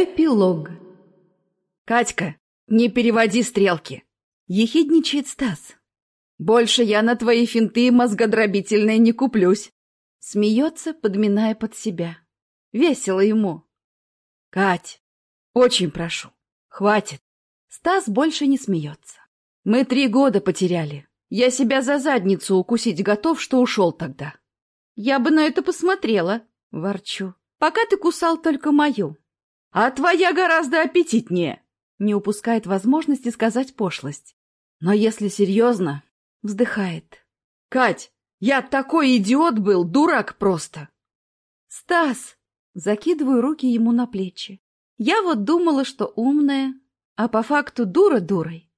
Эпилог. «Катька, не переводи стрелки!» — ехидничает Стас. «Больше я на твои финты мозгодробительные не куплюсь!» Смеется, подминая под себя. Весело ему. «Кать, очень прошу, хватит!» Стас больше не смеется. «Мы три года потеряли. Я себя за задницу укусить готов, что ушел тогда». «Я бы на это посмотрела», — ворчу. «Пока ты кусал только мою». А твоя гораздо аппетитнее. Не упускает возможности сказать пошлость. Но если серьезно, вздыхает. Кать, я такой идиот был, дурак просто. Стас! Закидываю руки ему на плечи. Я вот думала, что умная, а по факту дура дурой.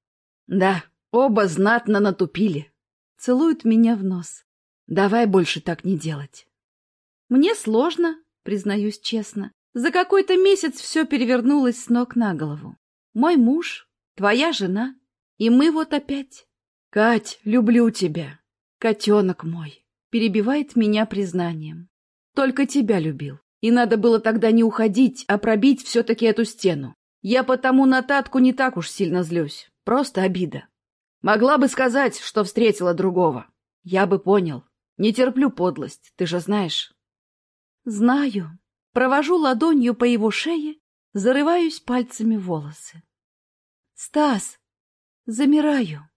Да, оба знатно натупили. Целует меня в нос. Давай больше так не делать. Мне сложно, признаюсь честно. За какой-то месяц все перевернулось с ног на голову. Мой муж, твоя жена, и мы вот опять. Кать, люблю тебя. Котенок мой. Перебивает меня признанием. Только тебя любил. И надо было тогда не уходить, а пробить все-таки эту стену. Я потому на Татку не так уж сильно злюсь. Просто обида. Могла бы сказать, что встретила другого. Я бы понял. Не терплю подлость, ты же знаешь. Знаю, Провожу ладонью по его шее, зарываюсь пальцами в волосы. «Стас!» Замираю.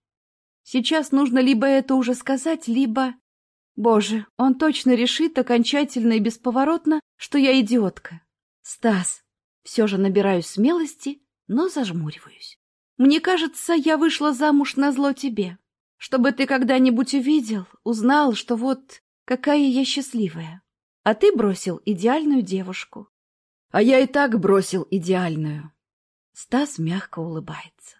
Сейчас нужно либо это уже сказать, либо... Боже, он точно решит окончательно и бесповоротно, что я идиотка. Стас, все же набираюсь смелости, но зажмуриваюсь. Мне кажется, я вышла замуж на зло тебе, чтобы ты когда-нибудь увидел, узнал, что вот какая я счастливая. А ты бросил идеальную девушку. А я и так бросил идеальную. Стас мягко улыбается.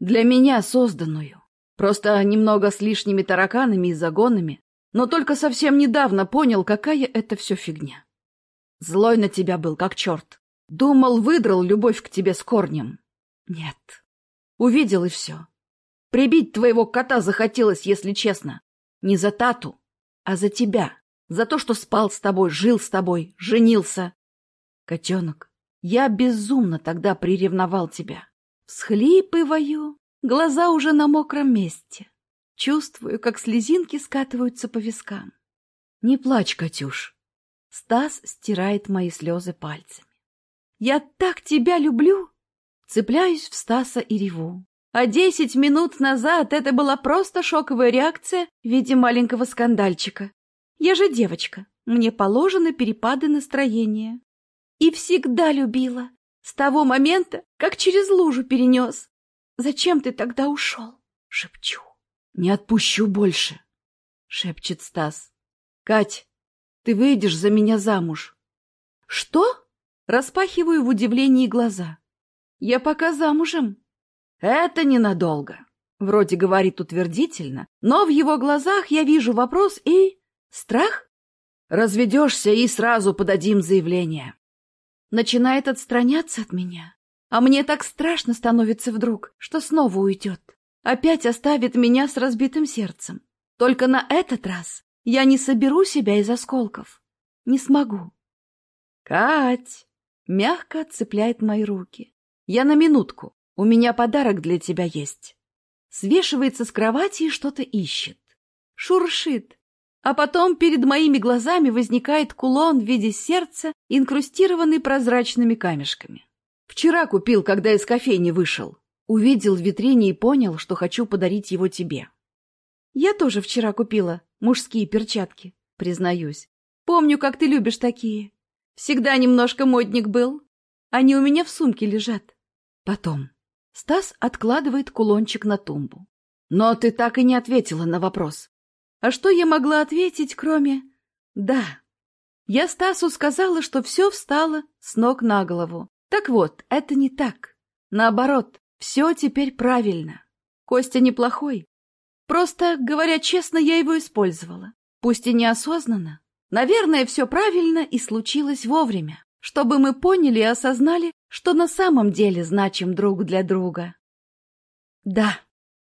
Для меня созданную. Просто немного с лишними тараканами и загонами, но только совсем недавно понял, какая это все фигня. Злой на тебя был, как черт. Думал, выдрал любовь к тебе с корнем. Нет. Увидел и все. Прибить твоего кота захотелось, если честно. Не за тату, а за тебя. За то, что спал с тобой, жил с тобой, женился. Котенок, я безумно тогда приревновал тебя. Всхлипываю, глаза уже на мокром месте. Чувствую, как слезинки скатываются по вискам. Не плачь, Катюш. Стас стирает мои слезы пальцами. Я так тебя люблю! Цепляюсь в Стаса и реву. А десять минут назад это была просто шоковая реакция в виде маленького скандальчика. Я же девочка, мне положены перепады настроения. И всегда любила, с того момента, как через лужу перенес. Зачем ты тогда ушел? Шепчу. Не отпущу больше, шепчет Стас. Кать, ты выйдешь за меня замуж. Что? Распахиваю в удивлении глаза. Я пока замужем. Это ненадолго. Вроде говорит утвердительно, но в его глазах я вижу вопрос и Страх? Разведешься и сразу подадим заявление. Начинает отстраняться от меня. А мне так страшно становится вдруг, что снова уйдет. Опять оставит меня с разбитым сердцем. Только на этот раз я не соберу себя из осколков. Не смогу. Кать! Мягко отцепляет мои руки. Я на минутку. У меня подарок для тебя есть. Свешивается с кровати и что-то ищет. Шуршит, а потом перед моими глазами возникает кулон в виде сердца, инкрустированный прозрачными камешками. Вчера купил, когда из кофейни вышел. Увидел в витрине и понял, что хочу подарить его тебе. Я тоже вчера купила мужские перчатки, признаюсь. Помню, как ты любишь такие. Всегда немножко модник был. Они у меня в сумке лежат. Потом. Стас откладывает кулончик на тумбу. Но ты так и не ответила на вопрос. А что я могла ответить, кроме «да»? Я Стасу сказала, что все встало с ног на голову. Так вот, это не так. Наоборот, все теперь правильно. Костя неплохой. Просто, говоря честно, я его использовала. Пусть и неосознанно. Наверное, все правильно и случилось вовремя, чтобы мы поняли и осознали, что на самом деле значим друг для друга. Да,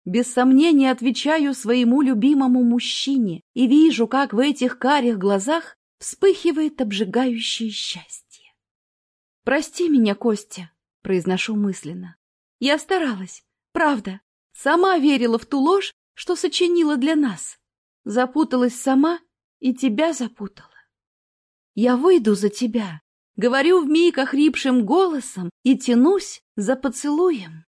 без сомнения отвечаю своему любимому мужчине и вижу, как в этих карих глазах вспыхивает обжигающее счастье. Прости меня, Костя, произношу мысленно. Я старалась, правда. Сама верила в ту ложь, что сочинила для нас. Запуталась сама и тебя запутала. Я выйду за тебя, говорю вмиг охрипшим голосом и тянусь за поцелуем.